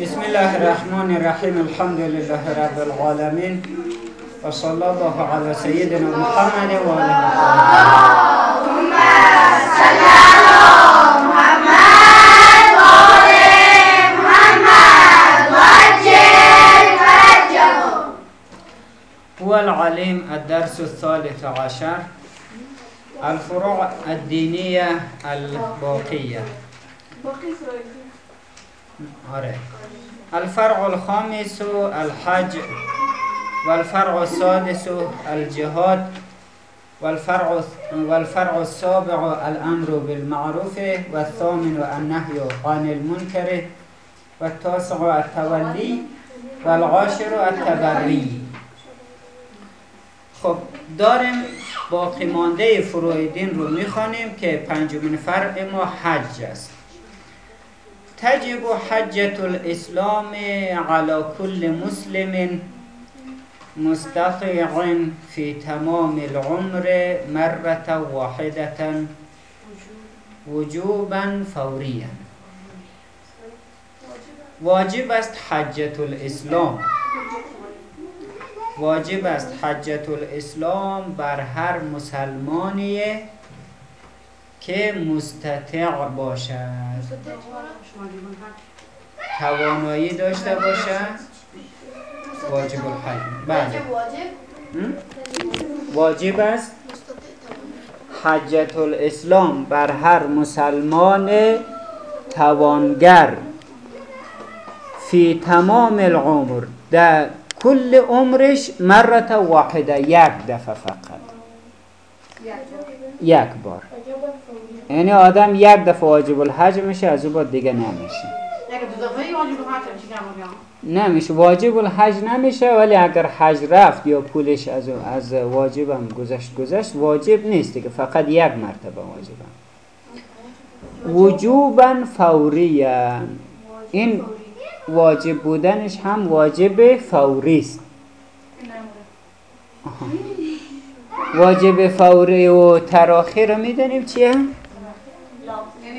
بسم الله الرحمن الرحیم الحمد لله رب العالمین و صلی الله علی سیدنا محمد و آله. اللهم صل على محمد وآل محمد. وعجل فرجه هو العليم الدرس الثالث عشر. الفروع الدينية الباقية. آره. الفرع الخامس الحج والفرع السادس الجهاد والفرع والفرع السابع الأمر بالمعروف والثامن النهي عن المنكر والتاسع التولي والعاشر التبری خب داریم باقی مانده فروع دین رو می‌خوانیم که پنجمین فرع ما حج است. تجب حجة الإسلام على كل مسلم مستطيع في تمام العمر مرة واحدة وجوبا فوريا. واجب است حجة الإسلام. واجب است حجة الإسلام بر هر مسلمانی که مستطیع باشد. توانایی داشته باشد. واجب الحج. بله? واجب است. حجت الاسلام بر هر مسلمان توانگر. فی تمام العمر. در کل عمرش مرت واحده یک دفعه فقط. یک بار. یعنی آدم یک دفعه واجب الحج میشه از او بعد دیگه نمیشه. نمیشه. واجب الحج نمیشه ولی اگر حج رفت یا پولش از از واجبم گذشت گذشت واجب نیست که فقط یک مرتبه واجبم وجوبا فوریا این واجب بودنش هم واجب فوری است. واجب فوری و تراخی رو می‌دونیم چیه؟ یعنی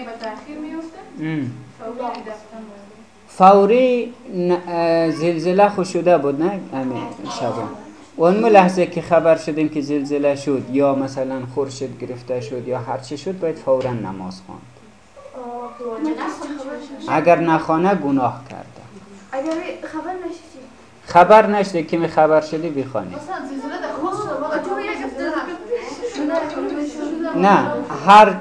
به تاخیر میفته فوری زلزله خو شده بود نه؟ همین شبا اون لحظه که خبر شدیم که زلزله شد یا مثلا خورشید گرفته شد یا هر چی شد باید فورا نماز خواند. اگر نخوانه گناه کرده. اگر خبر نشید خبر نشده که می خبر شدی بخوانی مثلا زلزله در خود شده نه هر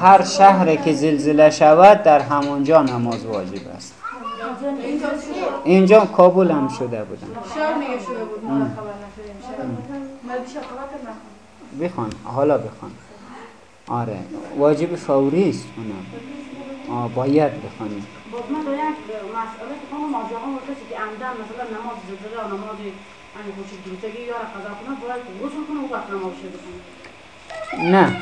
هر شهر که زلزله شود در همونجا نماز واجب است. اینجا کابل هم شده میگه شده بود بخوان حالا بخوان آره واجب فوری است اونم. آه باید بخوانیم نه.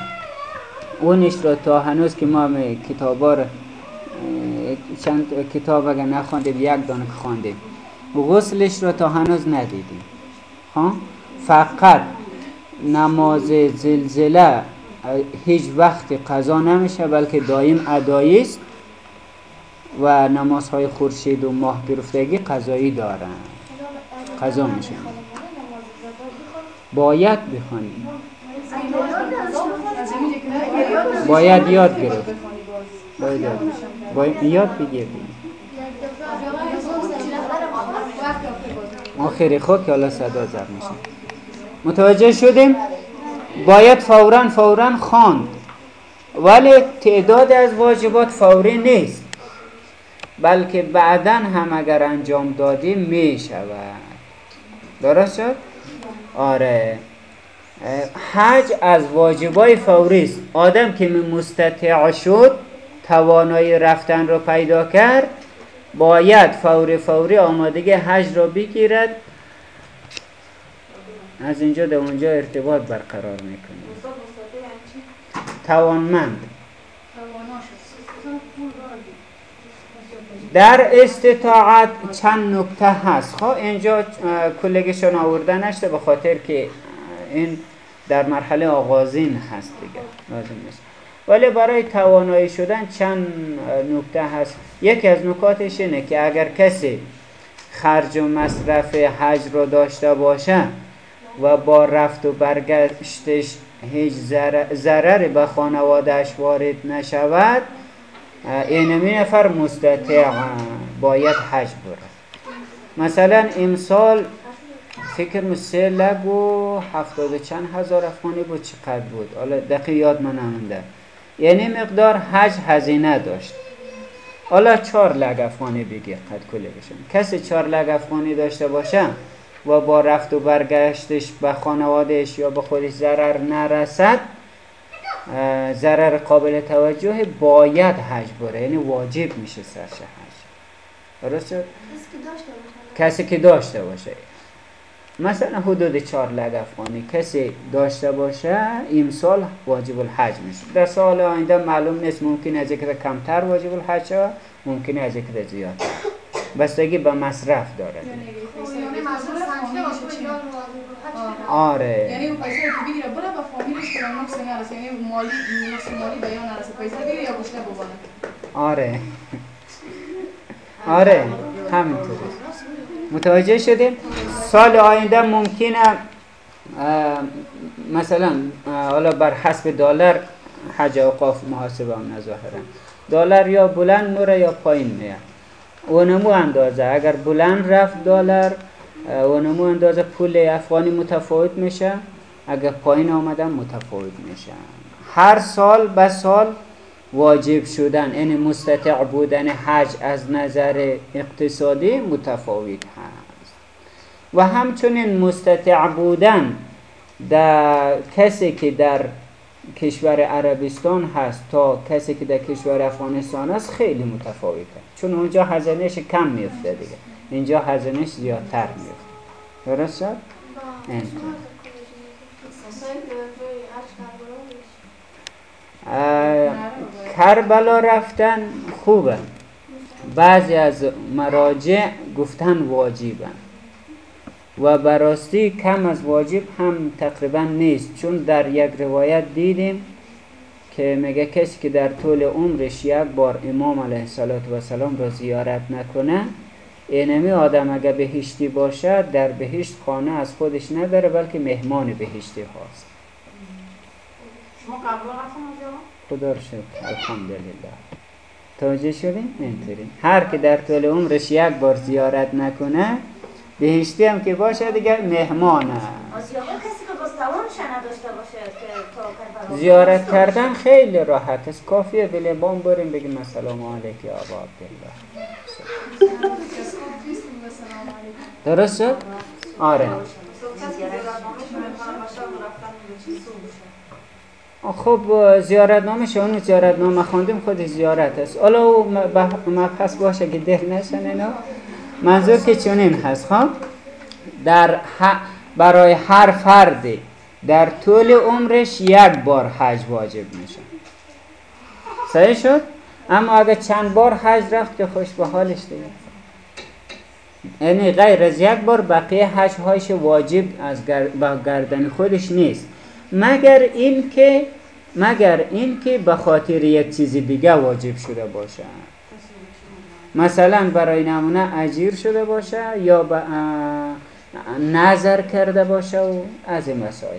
اونش را تا هنوز که ما رو اه، چند کتاب اگر نخواندیم یک دانه که خواندیم غسلش را تا هنوز ندیدیم. ها؟ فقط نماز زلزله هیچ وقت قضا نمیشه بلکه دایم است و نمازهای خورشید و ماه گرفتگی قضایی دارن. قضا میشه. باید بخوانیم از اینجا که نه باید یاد گرفت. باید یاد باید یاد بگیریم. آخری خود که حالا صدا زد میشه. متوجه شدیم؟ باید فورا فورا خواند. ولی تعداد از واجبات فوری نیست. بلکه بعدا هم اگر انجام دادیم می شود درست شد؟ آره. حج از واجبای فوری است آدم که مستطیع شد توانایی رفتن رو پیدا کرد باید فوری فوری آمادگی حج را بگیرد. از اینجا به اونجا ارتباط برقرار می‌کنه توانمند. در استطاعت چند نکته هست. خب اینجا کلگشان آورده نشده به خاطر که این در مرحله آغازین هست دیگه. لازم نیست. ولی برای توانایی شدن چند نکته هست. یکی از نکاتش اینه که اگر کسی خرج و مصرف حج رو داشته باشه و با رفت و برگشتش هیچ ضرر- ضرری به خانوادهش وارد نشود اینمی نفر مستطیع باید حج بره. مثلا امسال فکر می سه لگ و هفتاد چند هزار افغانی بود چقدر بود. حالا دقیق یاد من نمونده. یعنی مقدار حج هزینه داشت. حالا چهار لگ افغانی بگیر قد کلی بشن کسی چهار لگ افغانی داشته باشه و با رفت و برگشتش به خانوادهش یا به خودش ضرر نرسد ضرر قابل توجه باید حج بره. یعنی واجب میشه سرش حج. درست شد؟ کسی که داشته باشه کسی که داشته باشه مثلا حدود چهار لگ افغانی کسی داشته باشه امسال واجب الحج میشه. در سال آینده معلوم نیست ممکن از یک کمتر واجب الحج ها ممکن از یک زیادتر بستگی به مصرف داره. یعنی یعنی آه. آره. یعنی اون پیسه رو که بگیره بره به فامیلش که نقص نرسه یعنی مالی مالی به یا نرسه پیسه بگیره یا گوشته ببانه. آره. آره. همینطوره. متوجه شدیم. سال آینده ممکنه مثلا حالا بر حسب دلار حج اوقاف محاسبه هم نظاهرن. دلار یا بلند میره یا پایین میاد. اونمو اندازه. اگر بلند رفت دلار اونمو اندازه پول افغانی متفاوت میشه. اگر پایین آمدن متفاوت میشه. هر سال به سال واجب شدن یعنی مستطع بودن حج از نظر اقتصادی متفاوت هست. و همچنین مستطع بودن در کسی که در کشور عربستان هست تا کسی که در کشور افغانستان هست خیلی متفاوته. چون اونجا هزینهش کم میفته دیگه. اینجا هزینهش زیادتر میفته درست شد؟ اینطور. کسایی که جای حج کربلا رفتن خوبه. بعضی از مراجع گفتن واجبن و براستی کم از واجب هم تقریبا نیست. چون در یک روایت دیدیم که میگه کسی که در طول عمرش یک بار امام علیه السلام را زیارت نکنه اینمی آدم اگه بهشتی باشه در بهشت خانه از خودش نداره بلکه مهمان بهشتی هاست. شما اونجا خدا رو شکر. الحمدلله. توجه شدیم اینطوری. هر که در طول عمرش یک بار زیارت نکنه بهشتی هم که باشه دیگه مهمانه زیارت کردن خیلی راحت است. کافیه به لبان بریم بگیم السلام علیک یا ابا عبدالله. درست شد؟ آره خب زیارتنامه اون زیارتنامه خواندیم خود زیارت است. حالا او م- مبحث باشه که ده نشن اینا. منظور که چنین هست. خب در برای هر فردی در طول عمرش یک بار حج واجب میشه. صحیح شد؟ اما اگه چند بار حج رفت که خوش به حالش دیگه. یعنی غیر از یک بار بقیه حج هایش واجب از گر... به گردن خودش نیست. مگر این که مگر این که به خاطر یک چیز دیگه واجب شده باشه. مثلا برای نمونه اجیر شده باشه یا به نظر کرده باشه و از این مسائل.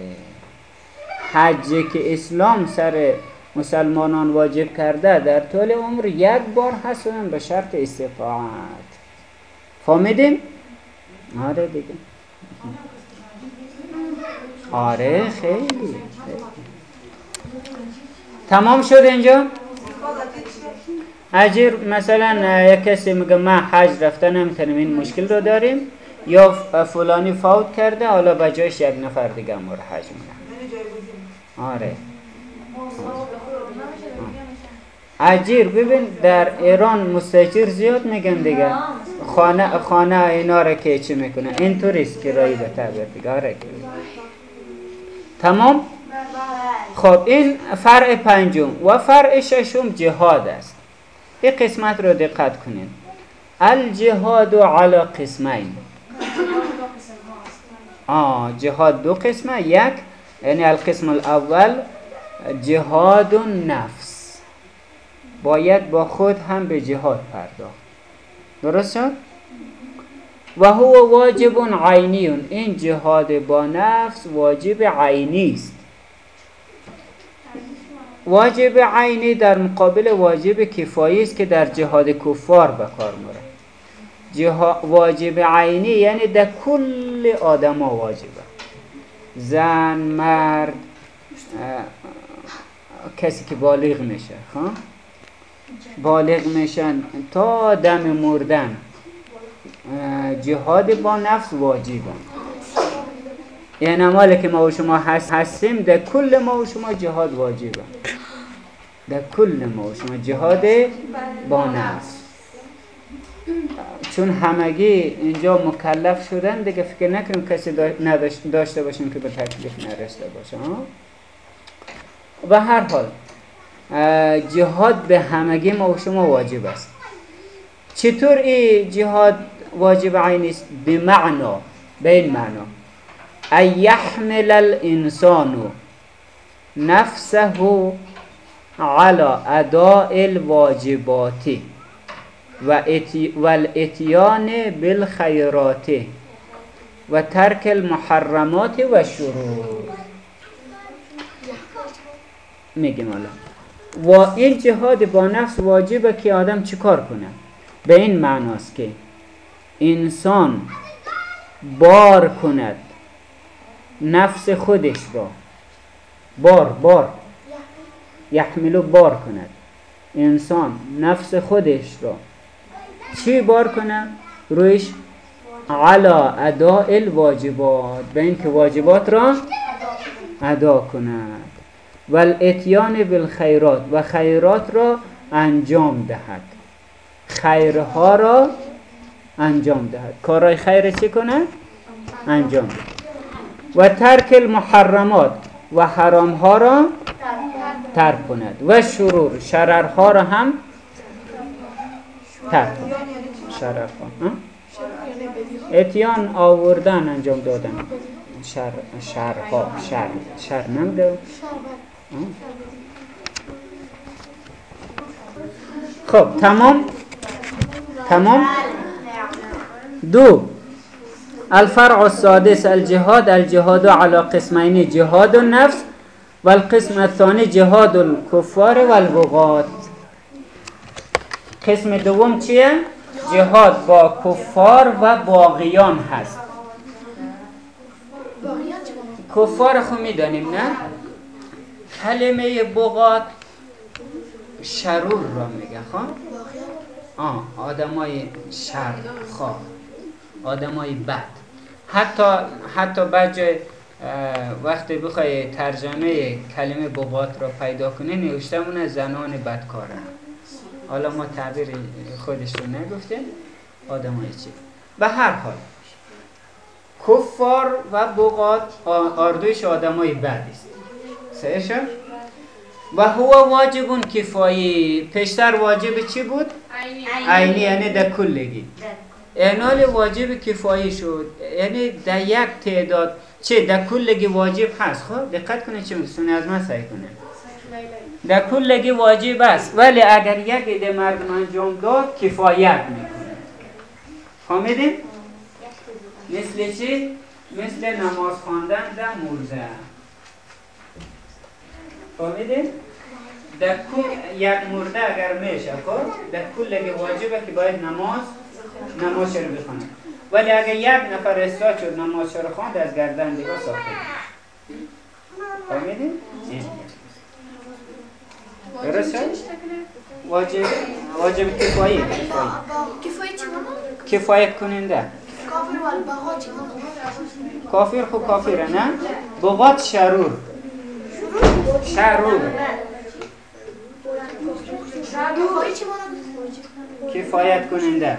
حجی که اسلام سر مسلمانان واجب کرده در طول عمر یک بار هست به شرط استطاعت. فهمیدیم؟ آره دیگه. آره خیلی. تمام شد اینجا؟ اجیر مثلا یک کسی میگه من حج رفته نمی‌تونم این مشکل رو داریم یا فلانی فوت کرده حالا به جایش یک نفر دیگه مر حج میره آره اجیر ببین در ایران مستاجر زیاد میگن دیگه خانه خانه اینا را که چی می‌کنه این توریست که رایی به تعبیر دیگه آره. تمام؟ خب این فرع پنجم و فرع ششم جهاد است. این قسمت رو دقت کنید الجهاد علی قسمین. آه جهاد دو قسمه. یک یعنی القسم الاول جهاد النفس باید با خود هم به جهاد پرداخت. درست شد؟ و هو واجب عینی. این جهاد با نفس واجب عینی است. واجب عینی در مقابل واجب کفایی است که در جهاد کفار به کار میره جها... واجب عینی یعنی در کل آدم واجبه. زن مرد کسی که بالغ میشه خب؟ بالغ میشن تا دم مردن. جهاد با نفس واجبه. یعنی مالی که ما و شما هست هستیم در کل ما و شما جهاد واجبه. در کل ما و شما جهاد با نفس. چون همگی اینجا مکلف شدن دیگه فکر نکنیم کسی داشته باشیم که به تکلیف نرسته باشه؟ و هر حال جهاد به همگی ما و شما واجب است. چطور این جهاد واجب عینی است به معنا به این معنا ان یحمل الانسان نفسه على اداء الواجبات و والاتیان بالخیرات و ترک المحرمات و شرور میگیم حالا. و این جهاد با نفس واجبه که آدم چیکار کنه؟ به این معناست که انسان بار کند نفس خودش را. بار بار. یحملو بار کند انسان نفس خودش را. چی بار کنه رویش علا اداء الواجبات به اینکه واجبات را ادا کند. و الاتیان بالخیرات و خیرات را انجام دهد. خیرها را انجام دهد. کارهای خیر چی کند؟ انجام دهد. و ترک المحرمات و حرامها را ترک کند. و شرور شررها را هم ترک کند. ها؟ اتیان آوردن انجام دادن. شر شرها شر شر نمیده؟ خب تمام؟ تمام؟ دو الفرع السادس الجهاد الجهاد على قسمين جهاد النفس والقسم الثاني جهاد الكفار والبغاة قسم دوم چیه؟ جهاد با کفار و باقیان هست کفار خو می‌دانیم نه؟ کلمه بغات شرور را میگه خب؟ آه آدمای شر خواه آدمای بد. حتی حتی بعد جای وقتی بخوای ترجمه کلمه بغات را پیدا کنی نوشتمونه زنان بدکاره. حالا ما تعبیر خودش رو نگفتیم. آدمای چی؟ به هر حال کفار و بغات آ- آردویش آدمای بد است. شد؟ و هو واجب کفایی. پیشتر واجب چی بود؟ عینی. یعنی در کلگی. اعنال واجب کفایی شد یعنی در یک تعداد چه در کلگی واجب هست خب دقت کنید چه میگه از من سعی کنه در کلگی واجب است ولی اگر یک عده مردم انجام داد کفایت می‌کنه فهمیدین؟ مثل چی؟ مثل نماز خواندن در مرزه فهمیدین؟ در یک مرده اگر میشه خب در کل واجبه که باید نماز نماز رو بخونه ولی اگر یک نفر استاد شد نماز رو خواند؟ از گردن دیگه ساخته. فهمیدین؟ این. درسته؟ واجب واجب کفایی. کفایی کفایه کننده. کافر خو کافره نه؟ بغات شرور. شرور؟ کفایت کننده.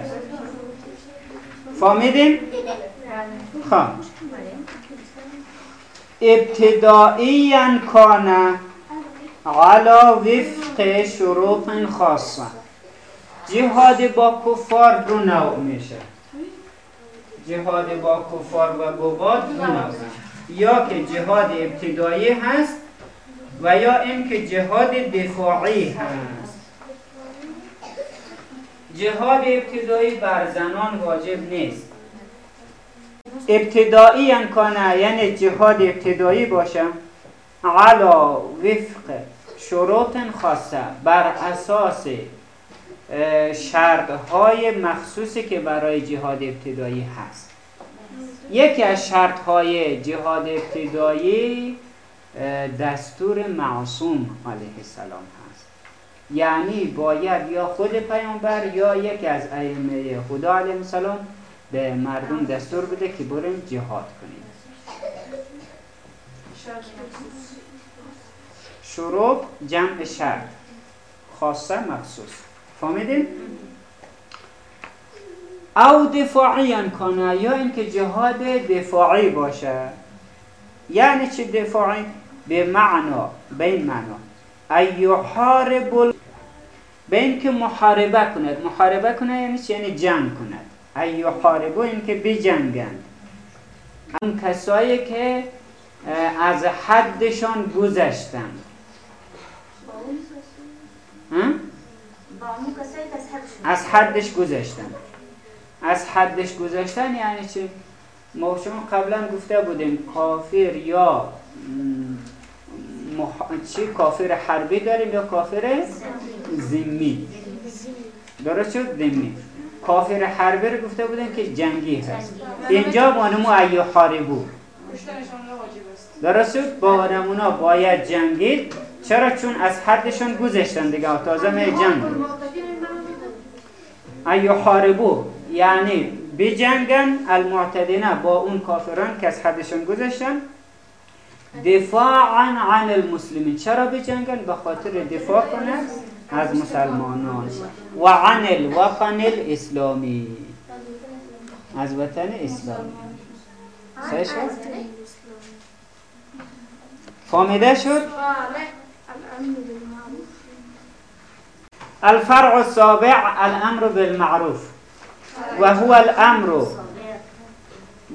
فهمیدین؟ خب. ابتدائیا کان علا وفق شروط خاصه جهاد با کفار دو نوع میشه. جهاد با کفار و بغات دو نوع. یا که جهاد ابتدایی هست و یا اینکه جهاد دفاعی هست. جهاد ابتدایی بر زنان واجب نیست. ابتدایی کانه یعنی جهاد ابتدایی باشه علا وفق شروط خاصه بر اساس شرط های مخصوصی که برای جهاد ابتدایی هست. یکی از شرط های جهاد ابتدایی دستور معصوم علیه السلام هست. یعنی باید یا خود پیامبر یا یکی از ائمه خدا علیه السلام به مردم دستور بده که بریم جهاد کنیم. شروع جمع شرط. خاصه مخصوص. فهمیدین؟ او دفاعی کنه یا اینکه جهاد دفاعی باشه. یعنی چه دفاعی؟ به معنا به این معنا. ایحارب به اینکه محاربه کند. محاربه کند یعنی؟ یعنی جنگ کند. ایحاربو این که بجنگند اون کسایی که از حدشان گذشتند. از حدش گذشتن از حدش گذشتن یعنی چه ما شما قبلا گفته بودیم کافر یا مح... چی؟ کافر حربی داریم یا کافر زمی؟ درست شد؟ زمی. کافر حربی رو گفته بودیم که جنگی هست. اینجا با نمو ایو حاربو درست شد؟ با نمونا باید جنگید. چرا؟ چون از حدشون گذشتن دیگه. تازه می جنگ ایو حاربو یعنی بجنگن المعتدینه با اون کافران که از حدشون گذشتن دفاعا عن المسلمین. چرا بجنگن به خاطر دفاع کنند از مسلمانان. و عن الوطن الاسلامی. از وطن اسلامی. صحیح شد؟ فهمیده شد؟ الفرع السابع الامر بالمعروف. وهو الامر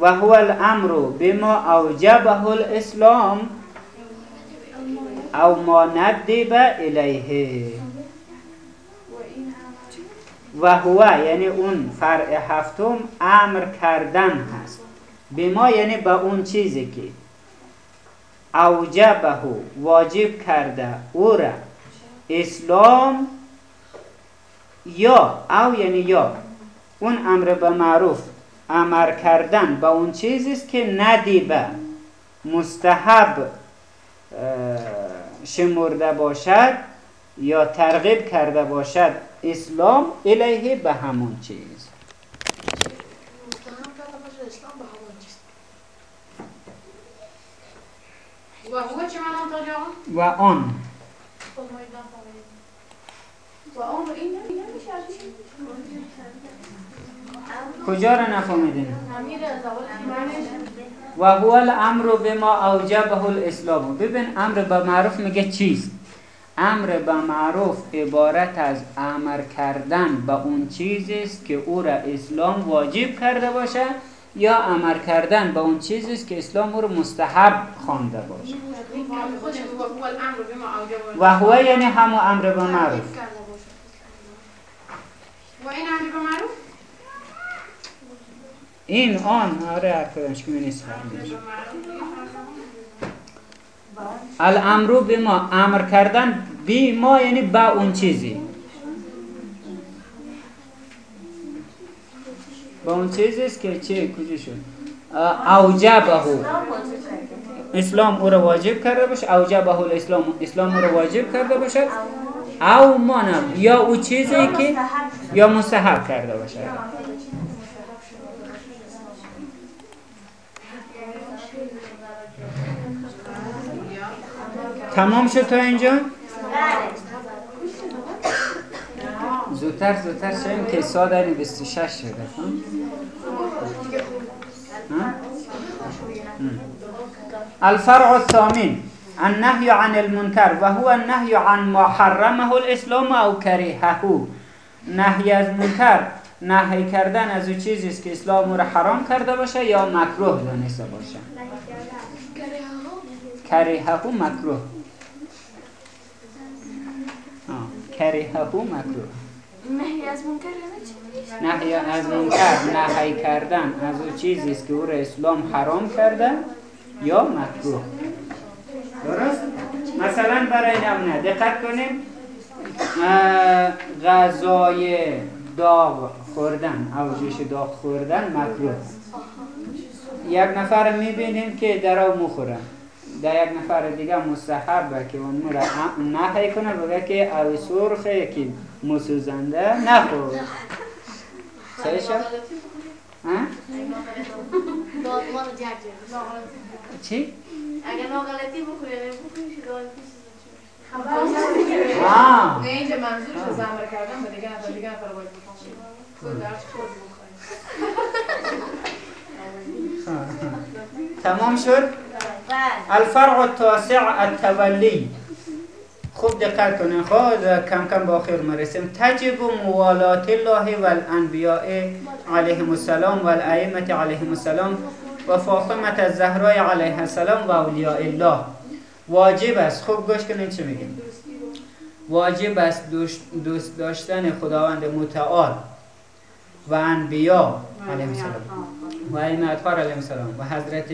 وهو الامر بما اوجبه الاسلام او ما ندب الیه. و هو یعنی اون فرع هفتم امر کردن هست. به ما یعنی به اون چیزی که اوجبه واجب کرده او را اسلام یا او یعنی یا. اون امر به معروف امر کردن به اون چیزی است که ندیبه مستحب شمرده باشد یا ترغیب کرده باشد اسلام الیه به همون چیز. و آن؟ و آن. کجا را نفهمیدین؟ و هو الامر بما اوجبه الاسلام. ببین امر به معروف میگه چیست؟ امر به معروف عبارت از امر کردن به اون چیزی است که او را اسلام واجب کرده باشه یا امر کردن به اون چیزی است که اسلام او را مستحب خوانده باشه. و هو یعنی همو امر به معروف. و این امر به معروف؟ این آن آره هر کدامش که نیست الامرو به ما امر کردن بی ما یعنی با اون چیزی. با اون چیزی که چه کجا شد؟ اوجبه اسلام او را واجب کرده باشه اوجبه الاسلام اسلام او را واجب کرده باشد. او مانا یا او چیزی که یا مستحب کرده باشه تمام شد تا اینجا؟ زودتر زودتر شدیم که ساعت 26 شده. الفرع الثامن. النهي عن المنكر وهو النهي عن ما حرمه الاسلام او كرهه نهی از منکر نهی کردن از او چیزی است که اسلام را حرام کرده باشه یا مکروه دانسته باشه. کریهه. مکروه. کریهه مکروه. نهی از منکر چی؟ نهی از منکر نهی کردن از او چیزی است که او را اسلام حرام کرده یا مکروه. درست؟ مثلا برای نمونه دقت کنیم. غذای داغ خوردن او جوش داغ خوردن مکروه. یک نفر می‌بینیم که در او مخوره در یک نفر دیگه مستحبه که اون را نهی کنه بگه که او سرخه که مسوزنده نخور صحیح شد؟ چی؟ اگر ناغلطی شده پیش آه. نه اینجا منظورش از امر کردن به دیگه نفر دیگه نفر باید بکنم تمام شد؟ بله. الفرع التاسع التولی خوب دقت کنین. خب کم کم با آخر مرسیم تجب موالات الله و الانبیاء علیهم السلام و علیهم السلام و فاطمه الزهرا علیها السلام و اولیاء الله. واجب است. خوب گوش کنین چه میگیم. واجب است دوست داشتن خداوند متعال و انبیا علیهم السلام. و ائمه اطهار علیهم السلام. و حضرت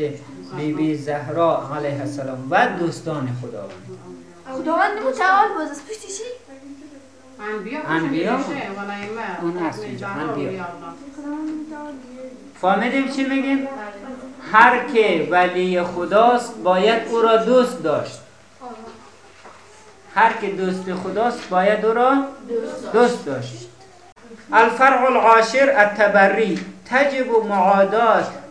بی بی زهرا علیه السلام و دوستان خداوند. خداوند متعال باز از پشت چی؟ انبیا انبیا؟ اون هست انبیا. فهمیدیم چی میگیم؟ هر که ولی خداست باید او را دوست داشت. هر که دوست خداست باید او را دوست داشت. الفرع العاشر التبری. تجب معادات.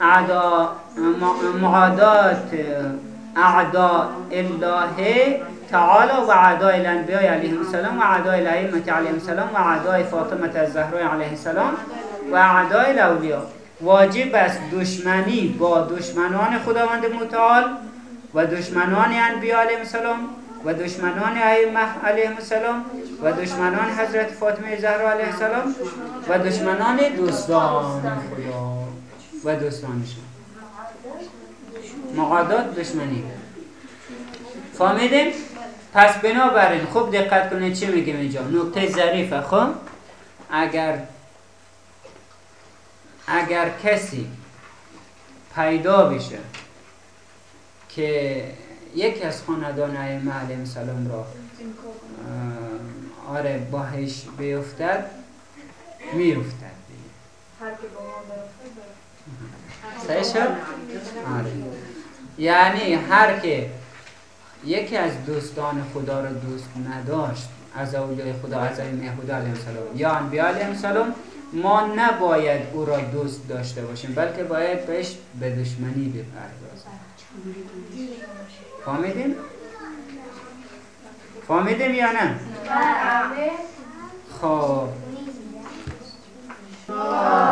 اعداء مع- معادات اعداء الله تعالى واعداء الانبیاء علیهم السلام و اعداء الائمه علیهم السلام و اعداء فاطمه الزهرا علیه السلام و اعداء الاولیاء. واجب است دشمنی با دشمنان خداوند متعال و دشمنان انبیاء علیهم السلام و دشمنان ائمه علیهم السلام و دشمنان حضرت فاطمه زهرا علیه السلام و دشمنان دوستان خدا. و دوستانشون مقادات دشمنی. فهمیدیم؟ پس بنابراین خوب دقت کنید چی میگیم اینجا. نکته ظریفه. خب؟ اگر اگر کسی پیدا بشه که یکی از خاندان ائمه علیهم السلام را آره باهش بیفتد میفتد هر که با ما صحیح شد؟ آره. یعنی هر که یکی از دوستان خدا رو دوست نداشت از اولیای خدا از ائمه خدا علیهم السلام یا انبیاء علیهم السلام ما نباید او را دوست داشته باشیم بلکه باید بهش به دشمنی بپردازیم فهمیدیم؟ فهمیدیم یا نه؟ خب 啊